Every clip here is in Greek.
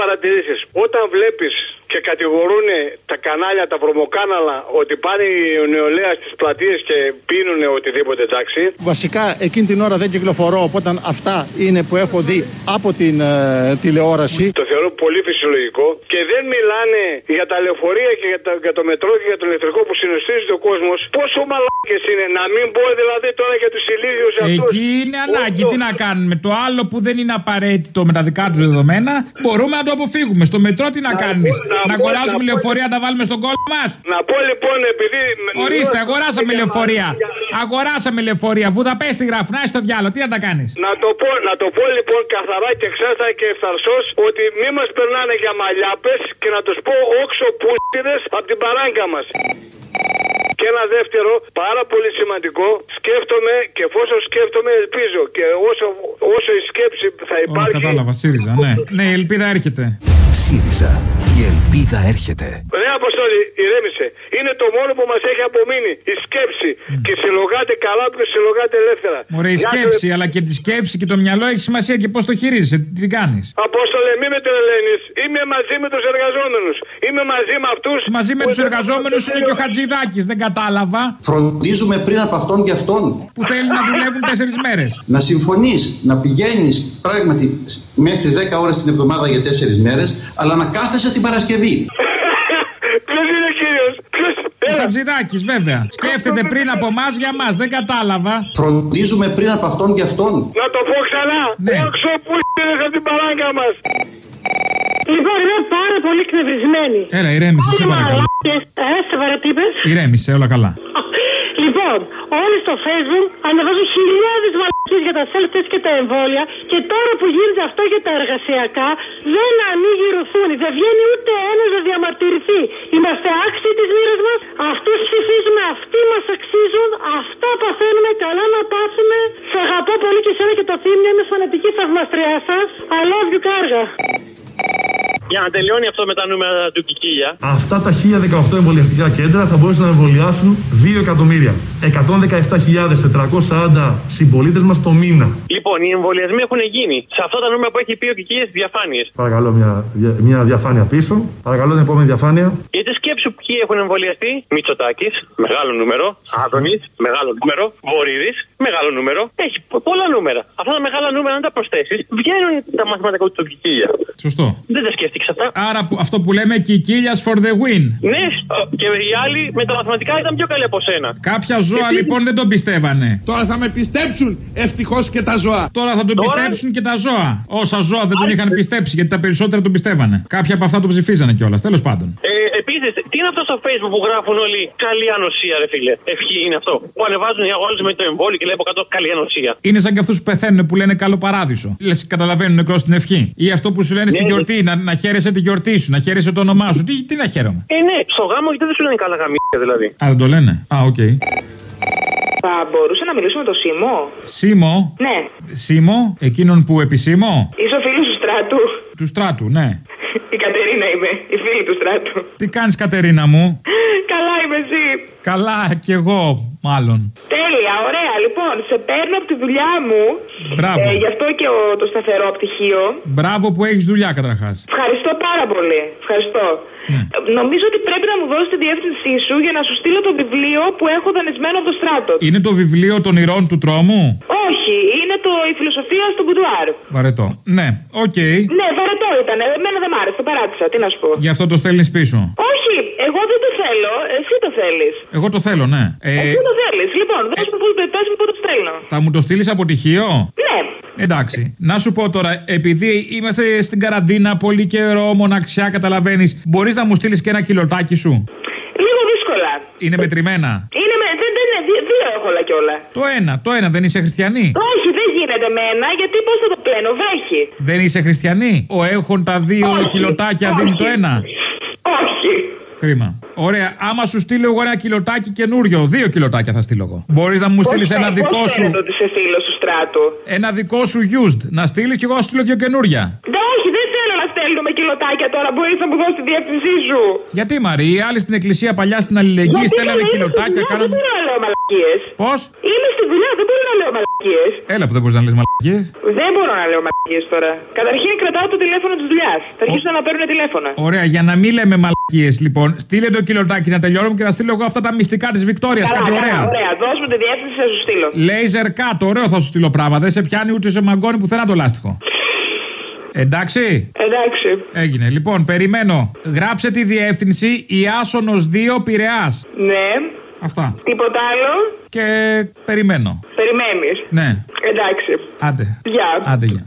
παρατηρήσεις. Όταν βλέπεις και κατηγορούν τα κανάλια, τα βρωμοκάναλα ότι πάνε η νεολαία στις πλατείες και πίνουν οτιδήποτε εντάξει. Βασικά εκείνη την ώρα δεν κυκλοφορώ, οπότε αυτά είναι που έχω δει από την ε, τηλεόραση. Το θεωρώ πολύ φυσιολογικό και δεν μιλάνε για τα λεωφορεία και για, τα, για το μετρό και για το ηλεκτρικό που συνοστίζεται ο κόσμος. Πόσο μαλάκες είναι να μην πω δηλαδή τώρα για τους ηλίδιου αυτούς. Εκεί είναι ανάγκη. Τι να κάνουμε. Το άλλο που δεν είναι απαραίτητο με τα δικά τους δεδομένα μπορούμε να το αποφύγουμε. Στο μετρό τι να κάνεις; Να αγοράζουμε λεωφορεία να τα βάλουμε στον κόλπο μας. Να πω λοιπόν επειδή. Ορίστε, αγοράσαμε λεωφορεία. Αγοράσαμε λεωφορεία. Βουδαπέστη γράφουν. Να στο διάλογο. Τι να τα κάνεις; Να το, πω, να το πω λοιπόν καθαρά και ξάστα και ευθαρσός ότι μη μας περνάνε για μαλλιάπες και να τους πω όξο πούστιδε από την παράγκα μας. Και ένα δεύτερο, πάρα πολύ σημαντικό, σκέφτομαι και εφόσον σκέφτομαι, ελπίζω. Και όσο, όσο η σκέψη θα Ω, υπάρχει. κατάλαβα. ΣΥΡΙΖΑ, ναι. Ναι, η ελπίδα έρχεται. ΣΥΡΙΖΑ. Η ελπίδα έρχεται. Ναι, Αποστόλη, ηρέμησε. Είναι το μόνο που μας έχει απομείνει. Η σκέψη. Και συλλογάτε καλά που συλλογάτε ελεύθερα. Μωρέ, η Γεια σου, σκέψη, αλλά και τη σκέψη και το μυαλό έχει σημασία και πώς το χειρίζεσαι. Τι την κάνεις; Απόστολε, μη με τρελαίνεις. Είμαι μαζί με τους εργαζόμενους. Είμαι μαζί με αυτούς. Μαζί με τους εργαζόμενους είναι και ο Χατζηδάκης, δεν κατάλαβα. Φροντίζουμε πριν από αυτόν και αυτόν. Που θέλει να δουλεύουν τέσσερις μέρες. Να συμφωνείς, να πηγαίνεις πράγματι μέχρι 10 ώρες την εβδομάδα για 4 μέρες, αλλά να κάθεσαι την Παρασκευή. Ποιος είναι κύριος; Ποιος; Ο Χατζηδάκης, βέβαια. Σκέφτεται πριν από εμάς για μα, δεν κατάλαβα. Φροντίζουμε πριν από αυτόν και αυτόν. Να το πω ξανά. Ναι. Όξο που είναι από την παράγκα μας. Λοιπόν, είμαι πάρα πολύ εκνευρισμένη. Έλα, ηρέμησε, σε παρακαλώ. Ε, σε παρατύπες. Ηρέμησε, όλα καλά. Λοιπόν, όλοι στο facebook ανεβάζουν χιλιάδες μαλακίες για τα self-test και τα εμβόλια και τώρα που γίνεται αυτό για τα εργασιακά δεν ανοίγει η ρουθούνη. Δεν βγαίνει ούτε ένας να διαμαρτυρηθεί. Είμαστε άξιοι της μοίρας μας, αυτούς ψηφίζουμε, αυτοί μας αξίζουν, αυτά παθαίνουμε, καλά να πάθουμε. Σε αγαπώ πολύ και εσένα και το θύμιο, είμαι φανατική θαυμαστριά σας. I love you, κάργα. Για να τελειώνει αυτό με τα νούμερα του Κικίλια. Αυτά τα 1018 εμβολιαστικά κέντρα θα μπορούσαν να εμβολιάσουν 2 εκατομμύρια. 117.440 συμπολίτες μας το μήνα. Λοιπόν, οι εμβολιασμοί έχουν γίνει. Σε αυτά τα νούμερα που έχει πει ο Κικίλια διαφάνειες. Παρακαλώ μια, μια διαφάνεια πίσω. Παρακαλώ την επόμενη διαφάνεια. Γιατί σκέψου ποιοι έχουν εμβολιαστεί. Μητσοτάκης, μεγάλο νούμερο. Άδωνης, μεγάλο νούμερο. Βορύδης, μεγάλο νούμερο. Έχει πο- πολλά νούμερα. Αυτά τα μεγάλα νούμερα, αν τα προσθέσεις, βγαίνουν τα μαθηματικά του Κικίλια. Σωστό. Δεν τα σκέφτηκες αυτά. Άρα που- αυτό που λέμε κικίλιας for the win. Ναι, και οι άλλοι με τα μαθηματικά ήταν πιο καλοί από σένα. Κάποια ζώα λοιπόν δεν τον πιστεύανε. Τώρα θα με πιστέψουν ευτυχώς και τα ζώα. Τώρα θα τον Τώρα- πιστέψουν και τα ζώα. Όσα ζώα δεν τον είχαν πιστέψει, γιατί τα περισσότερα τον πιστεύανε. Κάποια από αυτά τον ψηφίζανε κιόλας. Τέλος πάντων. Ε, Επίσης, τι είναι αυτό στο facebook που γράφουν όλοι καλή ανοσία, ρε φίλε. Ευχή είναι αυτό. Που ανεβάζουν εικόνα με το εμβόλιο και λέει από κάτω καλή ανοσία. Είναι σαν και αυτούς που πεθαίνουν που λένε καλό παράδεισο. Λες, καταλαβαίνουν νεκρό στην ευχή. Ή αυτό που σου λένε στην Ναι, γιορτή, να, να χαίρεσαι τη γιορτή σου, να χαίρεσαι το όνομά σου. Τι, τι να χαίρομαι. Ε, ναι, στο γάμο γιατί δεν σου λένε καλά γαμήσια δηλαδή. Α, δεν το λένε. Α, οκ. Θα μπορούσα να μιλήσω με τον Σίμω; Σίμω; Ναι. Σίμω, εκείνον που επισήμω. Είσαι ο φίλος του στράτου. Του στράτου, ναι. Η Κατερίνα είμαι, η φίλη του στράτου. Τι κάνεις, Κατερίνα μου; Καλά είμαι εσύ. Καλά, κι εγώ, μάλλον. Τέλεια, ωραία. Λοιπόν, σε παίρνω από τη δουλειά μου. Μπράβο. Ε, γι' αυτό και ο, το σταθερό πτυχίο. Μπράβο που έχεις δουλειά, καταρχάς. Ευχαριστώ πάρα πολύ. Ευχαριστώ. Ναι. Ε, Νομίζω ότι πρέπει να μου δώσει τη διεύθυνσή σου για να σου στείλω το βιβλίο που έχω δανεισμένο από το στράτο. Είναι το βιβλίο των ηρών του τρόμου; Όχι, είναι το Η φιλοσοφία στο μπουντουάρ. Βαρετό. Ναι, οκ. Ναι, βαρετό ήταν. Εμένα δεν μ' άρεσε, το παράτησα. Τι να σου πω. Γι' αυτό το στέλνεις πίσω. Όχι, εγώ δεν το θέλω. Εσύ το θέλεις. Εγώ το θέλω, ναι. Ε, Εσύ το θέλεις; Λοιπόν, δώσ' μου που πες μου που το στέλνω. θα μου το στείλεις από τυχείο; Ναι. Εντάξει. Να σου πω τώρα, επειδή είμαστε στην καραντίνα πολύ καιρό, μοναξιά, καταλαβαίνεις, μπορείς να μου στείλεις και ένα κιλοτάκι σου; Λίγο δύσκολα. Είναι μετρημένα; Είναι με. Δεν, δεν είναι. Δύο, δύο έχω όλα κιόλα. Το ένα, το ένα, δεν είσαι χριστιανή; Όχι, δεν γίνεται με ένα, γιατί πώς θα το πλένω, βρέχει. Δεν είσαι χριστιανή; Ο έχουν τα δύο Όχι, κιλοτάκια όχι. δίνει το ένα; Όχι. Κρίμα. Ωραία. Άμα σου στείλω εγώ ένα κιλοτάκι καινούριο, δύο κιλοτάκια θα στείλω εγώ. Μπορείς να μου στείλεις Πώς ένα φαι- δικό πώς σου. φαίνεται ότι είσαι φίλο του στράτου. Ένα δικό σου used. Να στείλεις και εγώ να στείλω δύο καινούρια. Δεν, όχι, δεν θέλω να στέλνουμε κιλοτάκια τώρα. Μπορείς να μου δώσεις τη διεύθυνσή σου. Γιατί Μαρή, οι άλλοι στην εκκλησία παλιά στην αλληλεγγύη Γιατί στέλνανε καλά, είμαι στη κιλοτάκια, δουλειά, κάνανε. Δεν μπορώ να λέω μαλακίες. Πώς; Είμαι στη δουλειά, δεν μπορώ να λέω μαλακίε. μαλακίε. Έλα που δεν μπορείς να λες μαλακίες. Δεν μπορώ να λέω μαλακίες τώρα. Καταρχήν κρατάω το τηλέφωνο της δουλειάς. Θα αρχίσουν να παίρνουν τηλέφωνα. Ωραία, για να μην λέμε μαλακίες λοιπόν, στείλε το κιλοτάκι να τελειώνουμε και θα στείλω εγώ αυτά τα μυστικά της Βικτόριας. Καλά, Κάτι καλά, ωραία. ωραία. Δώσ' μου τη διεύθυνση, θα σου στείλω. Λέιζερ κάτω, ωραίο θα σου στείλω πράγμα. Δεν σε πιάνει ούτε σε μαγκώνει πουθενά το λάστιχο. Εντάξει; Εντάξει. Έγινε. Λοιπόν, περιμένω. Γράψε τη διεύθυνση Ιάσονος 2 Πειραιάς. Ναι. Αυτά. Τίποτα άλλο; Και περιμένω. Περιμένεις; Ναι. Εντάξει. Άντε. Γεια. Άντε, γεια.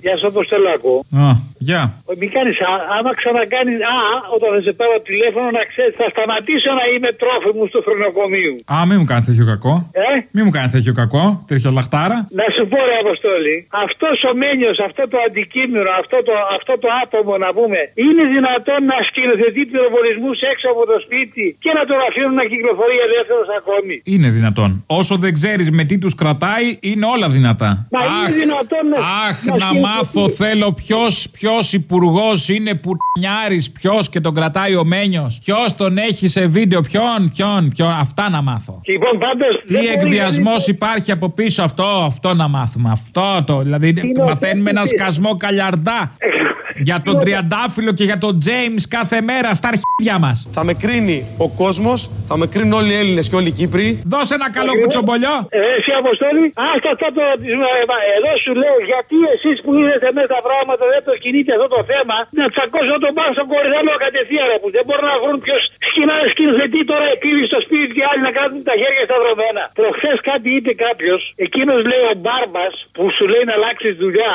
Γεια σας, Αποστολάκο. Α, γεια. Μη κάνει, άμα ξανακάνεις, α, όταν θα σε πάρω τηλέφωνο να ξέρεις, θα σταματήσω να είμαι τρόφιμος του χρονοκομείου. Α, μην μου κάνεις τέτοιο κακό. Ε; Μην μου κάνεις τέτοιο κακό, τέτοια λαχτάρα. Να σου πω, ρε Αποστόλη, αυτός ο μένιος, αυτό το αντικείμενο, αυτό το, αυτό το άτομο να πούμε, είναι δυνατόν να σκηνοθετεί πυροβολισμούς έξω από το σπίτι και να τον αφήνουν να κυκλοφορεί ελεύθερος ακόμη; Είναι δυνατόν. Όσο δεν ξέρεις με τι τους κρατάει, είναι όλα δυνατά. Μα είναι δυνατόν να. Αχ, να να σκηνοθετεί. μάθω θέλω ποιος ποιος υπουργός είναι πουρνιάρη, ποιος και τον κρατάει ο Μένιος. Ποιος τον έχει σε βίντεο, ποιον, ποιον, ποιον. Αυτά να μάθω. Λοιπόν, πάντως, Τι δεν μπορεί εκβιασμός κανείς- υπάρχει από πίσω αυτό, αυτό να μάθουμε. Αυτό το. Δηλαδή είναι μαθαίνουμε ένα αυτό; σκασμό καλιαρντά για τον Τριαντάφυλλο και για τον Τζέιμς κάθε μέρα στα αρχίδια μας. Θα με κρίνει ο κόσμος, θα με κρίνουν όλοι οι Έλληνες και όλοι οι Κύπροι. Δώσε ένα καλό κουτσομπολιό. Ε, εσύ Αποστόλη, άστα αυτό το ρωτησμό. Ε, μα, Εδώ σου λέω γιατί εσείς που είδατε μέσα τα πράγματα δεν το κινείτε αυτό το θέμα να τσακώσω τον πάνω στον κορυδαλό κατευθείαν ρε, που δεν μπορούν να βρουν ποιος σκηνοθετεί τώρα επίδει στο σπίτι και άλλοι να κάνουν τα χέρια σταυρωμένα. Προχθές κάτι είπε κάποιος, εκείνος λέει ο Μπάρμπα που σου λέει να αλλάξεις δουλειά.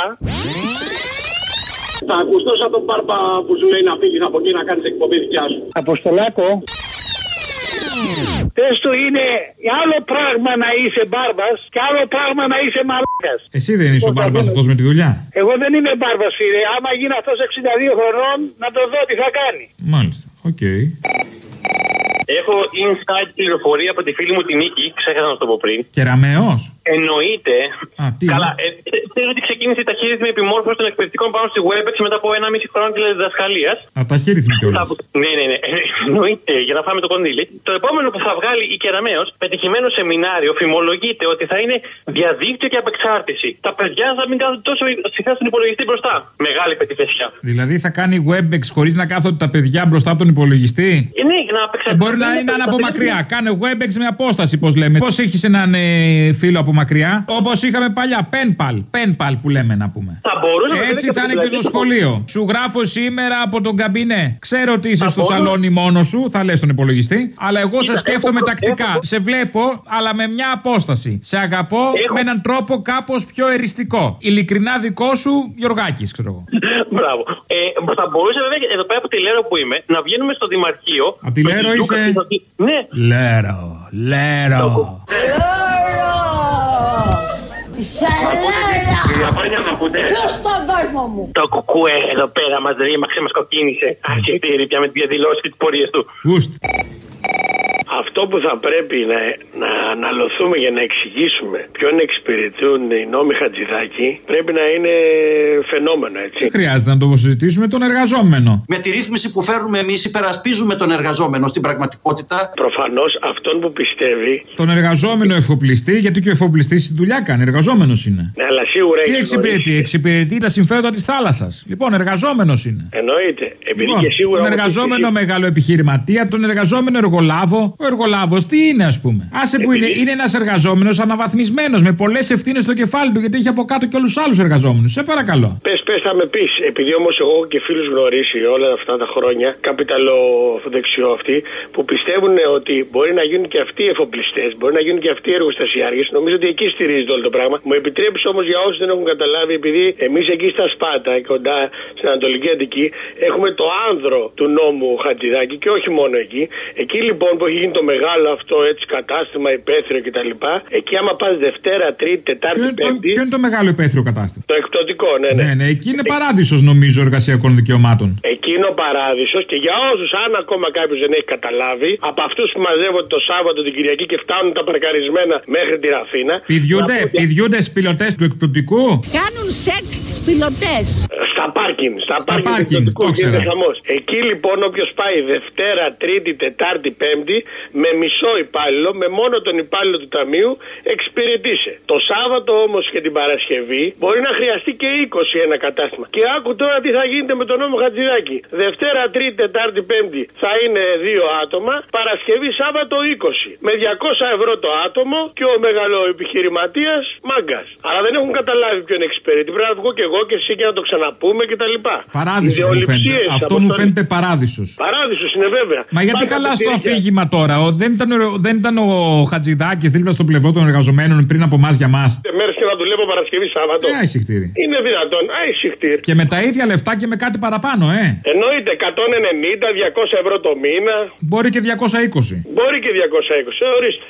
Θα ακουστώ σαν τον Μπάρμπα που σου λέει να φύγεις από εκεί να κάνεις εκπομπή δικιά σου. Αποστολάκο. Πες του είναι άλλο πράγμα να είσαι μπάρμπας και άλλο πράγμα να είσαι μαλάκας. Εσύ δεν είσαι ο μπάρμπας αυτός με τη δουλειά; Εγώ δεν είμαι μπάρμπας, φίλε. Άμα γίνει αυτός 62 χρονών, να το δω τι θα κάνει. Μάλιστα. Οκ. Έχω inside πληροφορία από τη φίλη μου την Νίκη, ξέχασα να σου το πω πριν. Κεραμαίο. Εννοείται. Α, τι. Καλά, ε, ε, ξέρω ότι ξεκίνησε η ταχύρυθμη επιμόρφωση των εκπαιδευτικών πάνω στη WebEx μετά από ένα μισή χρόνο τηλεδιδασκαλίας. Α, τα 'χει κιόλα. Ναι, ναι, ναι. Ε, Εννοείται, για να φάμε το κονδύλι. Το επόμενο που θα βγάλει η Κεραμαίο, πετυχημένο σεμινάριο, φημολογείται ότι θα είναι διαδίκτυο και απεξάρτηση. Τα παιδιά θα μην κάθονται τόσο συχνά στον υπολογιστή μπροστά. Μεγάλη πετυχεσιά. Δηλαδή θα κάνει WebEx χωρίς να κάθονται τα παιδιά μπροστά από τον υπολογιστή; Ε, ναι, να Ε, απεξαρτηθεί. μπορεί να είναι από μακριά. Κάνε WebEx με απόσταση, πώς λέμε. Πώς έχεις έναν ε, φίλο από μακριά; Όπως είχαμε παλιά. Penpal. Penpal που λέμε να πούμε. Θα μπορούσε να Έτσι παιδί θα είναι και το πλατεία. σχολείο. Σου γράφω σήμερα από τον καμπινέ. Ξέρω ότι είσαι Θα στο μπορώ. σαλόνι μόνος σου, θα λες τον υπολογιστή. Αλλά εγώ σε Κοίτα, σκέφτομαι έχω- τακτικά. έχω- Σε βλέπω, αλλά με μια απόσταση. Σε αγαπώ με έναν τρόπο κάπως πιο εριστικό. Ειλικρινά δικό σου, Γιωργάκης, ξέρω εγώ. Μπράβο. Ε, θα μπορούσε βέβαια εδώ πέρα από τη Λέρο που είμαι να βγαίνουμε στο Δημαρχείο. Απ' τη το Λέρο Γιούκα είσαι; και το- Ναι. Λέρο, λέρο. Διαφάνεια να ακούτε. Ποιος τον τόφο μου; Το κουκούε εδώ πέρα μας ρήμαξε, μας κοκκίνησε. Αρχιτήρι πια με τις διαδηλώσεις και τις πορείες του. Γουστ. Αυτό που θα πρέπει να, να αναλωθούμε για να εξηγήσουμε ποιον εξυπηρετούν οι νόμοι Χατζηδάκη πρέπει να είναι φαινόμενο, έτσι. Δεν χρειάζεται να το συζητήσουμε τον εργαζόμενο. Με τη ρύθμιση που φέρνουμε εμείς, υπερασπίζουμε τον εργαζόμενο στην πραγματικότητα. Προφανώς αυτόν που πιστεύει. Τον εργαζόμενο εφοπλιστή, γιατί και ο εφοπλιστή τη δουλειά κάνει. Εργαζόμενος είναι. Ναι, αλλά σίγουρα Τι έχει εξυπηρετεί, γνωρίσει. εξυπηρετεί τα συμφέροντα της θάλασσας. Λοιπόν, εργαζόμενος είναι. Εννοείται. Επειδή Λοιπόν, και σίγουρα. τον όμως εργαζόμενο εσύ- μεγάλο επιχειρηματία, τον εργαζόμενο εργολάβο. Ο εργολάβος τι είναι, ας πούμε; Άσε που είναι, είναι ένας εργαζόμενος αναβαθμισμένος με πολλές ευθύνες στο κεφάλι του, γιατί έχει από κάτω και όλους του άλλους εργαζόμενους. Σε παρακαλώ. Πες, πες, θα με πεις. Επειδή όμως εγώ έχω και φίλους γνωρίσει όλα αυτά τα χρόνια, καπιταλο δεξιό αυτοί, που πιστεύουν ότι μπορεί να γίνουν και αυτοί εφοπλιστές, μπορεί να γίνουν και αυτοί εργοστασιάρχε. Νομίζω ότι εκεί στηρίζεται όλο το πράγμα. Μου επιτρέπει όμως για όσους δεν έχουν καταλάβει, επειδή εμείς εκεί στα Σπάτα, κοντά στην Ανατολική Αττική, έχουμε το άνδρο του νόμου Χατζηδάκη και όχι μόνο εκεί. Εκεί λοιπόν που έχει γίνει το μεγάλο αυτό έτσι κατάστημα υπαίθριο κτλ. Εκεί άμα πας Δευτέρα, Τρίτη, Τετάρτη, Ποιο είναι, το, Πέμπτη. ποιο είναι το μεγάλο υπαίθριο κατάστημα; Το εκπτωτικό, ναι, ναι. Ναι, ναι, εκεί είναι παράδεισος νομίζω εργασιακών δικαιωμάτων. Εκείνο παράδεισος και για όσους, αν ακόμα κάποιος δεν έχει καταλάβει, από αυτούς που μαζεύονται το Σάββατο την Κυριακή και φτάνουν τα παρκαρισμένα μέχρι την Αθήνα. Πηδιούνται, πηδιούνται στου πιλωτέ του εκπτωτικού; Κάνουν σεξ τις πιλωτές. Στα Στα πάρκινγκ. Στα, Στα πάρκινγκ. πάρκινγκ, εκδοτικού το γίνεται ξέρα. χαμός. Εκεί λοιπόν όποιος πάει Δευτέρα, Τρίτη, Τετάρτη, Πέμπτη με μισό υπάλληλο, με μόνο τον υπάλληλο του ταμείου, εξυπηρετήσε. Το Σάββατο όμως και την Παρασκευή μπορεί να χρειαστεί και 20 ένα κατάστημα. Και άκου τώρα τι θα γίνεται με τον νόμο Χατζηδάκη. Δευτέρα, Τρίτη, Τετάρτη, Πέμπτη θα είναι δύο άτομα. Παρασκευή, Σάββατο 20. Με 200 ευρώ το άτομο και ο μεγαλοεπιχειρηματίας μάγκας. Αλλά δεν έχουν καταλάβει ποιον εξυπηρετεί. Πρέπει να βγω και εγώ και εσύ και να το ξαναπούμε κτλ. Παράδεισος μου φαίνεται. Αυτό μου φαίνεται παράδεισος. Παράδεισος είναι βέβαια. Μα γιατί Πάντα καλά τα στο χέρια. αφήγημα τώρα; Ο, δεν, ήταν, ο- δεν ήταν ο Χατζηδάκης δίπλα στο πλευρό των εργαζομένων πριν από εμάς για μας; Μέρες και να δουλεύω Παρασκευή Σάββατο. Ε, αισυχτήρι. Είναι δυνατόν. Άισιχτήρ. Και με τα ίδια λεφτά και με κάτι παραπάνω, ε; Εννοείται 190-200 ευρώ το μήνα. Μπορεί και 220. Μπορεί και 220. Ε, ορίστε.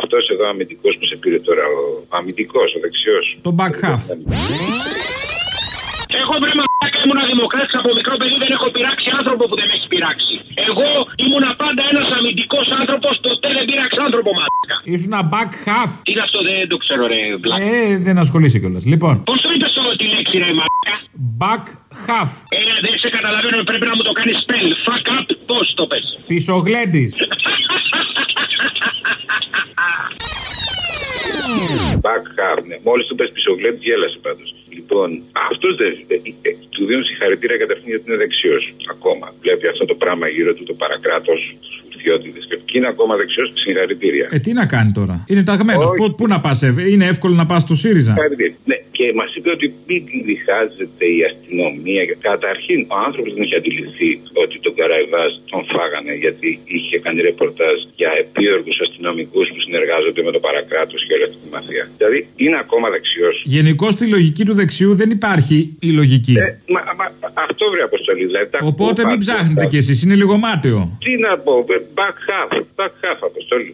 Αυτός εδώ αμυντικός που σε πήρε τώρα, ο αμυντικός, ο δεξιός. Το back half. Εγώ βρε μαλάκα ήμουν δημοκράτης από μικρό παιδί, δεν έχω πειράξει άνθρωπο που δεν με έχει πειράξει. Εγώ ήμουν πάντα ένας αμυντικός άνθρωπος, ποτέ δεν πειράξα άνθρωπο μαλάκα. Ήσουν back half. Τι είναι αυτό, δεν το ξέρω, ρε μπλάκα. Ε, δεν ασχολείσαι κιόλας. Λοιπόν, Πώ το είπε τη λέξη, ρε μαλάκα; back half. Ε, δεν σε καταλαβαίνω, πρέπει να μου το κάνεις spell. Fuck up, πώς το πες. Πισογλέντης. Back half, ναι. Μόλις του πες πισογλέτη, γέλασε πάντως. Λοιπόν, αυτός δεν. ε, ε, του δίνουν συγχαρητήρια καταρχήν γιατί είναι δεξιός. Ακόμα. Βλέπει αυτό το πράγμα γύρω του, το παρακράτος, τους φουρτιώτιδε. Και είναι ακόμα δεξιός, συγχαρητήρια. Ε, τι να κάνει τώρα; Είναι ταγμένος. Όχι. Πού, πού να πας, είναι εύκολο να πας στο ΣΥΡΙΖΑ; Συγχαρητήρια. Ναι, και μας είπε ότι μην διχάζεται η αστυνομία. Καταρχήν, ο άνθρωπος δεν είχε αντιληφθεί ότι τον Καραϊβά τον φάγανε γιατί είχε κάνει ρεπορτάζ για επίοργους αστυνομικούς που συνεργάζονται με το παρακράτος και όλη αυτή τη μαφία. Δηλαδή είναι ακόμα δεξιός. Γενικώ στη λογική του δεξιού δεν υπάρχει η λογική. Ε, μα, μα, αυτό βρει αποστολή. Δηλαδή, τα Οπότε κούπα, μην τα- ψάχνετε τα- κι εσείς, είναι λίγο μάταιο. Τι να πω, ε, back half, back half αποστολή.